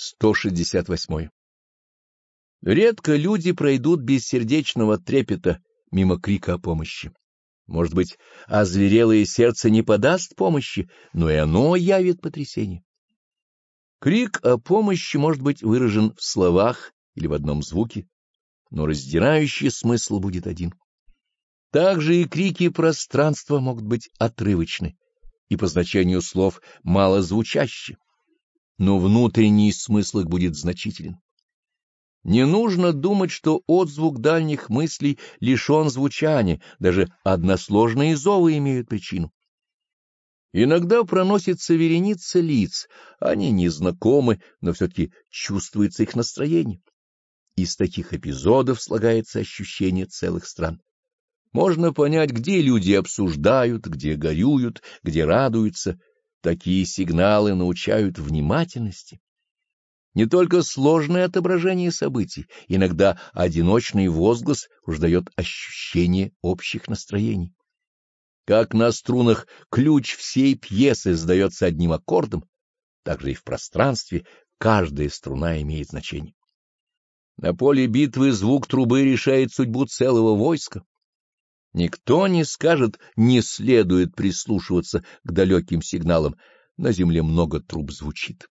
168. Редко люди пройдут без сердечного трепета мимо крика о помощи. Может быть, озверелое сердце не подаст помощи, но и оно явит потрясение. Крик о помощи может быть выражен в словах или в одном звуке, но раздирающий смысл будет один. Также и крики пространства могут быть отрывочны и по значению слов малозвучащие но внутренний смысл их будет значителен. Не нужно думать, что отзвук дальних мыслей лишен звучания, даже односложные зовы имеют причину. Иногда проносится вереница лиц, они незнакомы, но все-таки чувствуется их настроение. Из таких эпизодов слагается ощущение целых стран. Можно понять, где люди обсуждают, где горюют, где радуются, Такие сигналы научают внимательности. Не только сложное отображение событий, иногда одиночный возглас уж дает ощущение общих настроений. Как на струнах ключ всей пьесы сдается одним аккордом, так же и в пространстве каждая струна имеет значение. На поле битвы звук трубы решает судьбу целого войска. Никто не скажет, не следует прислушиваться к далеким сигналам, на земле много труб звучит.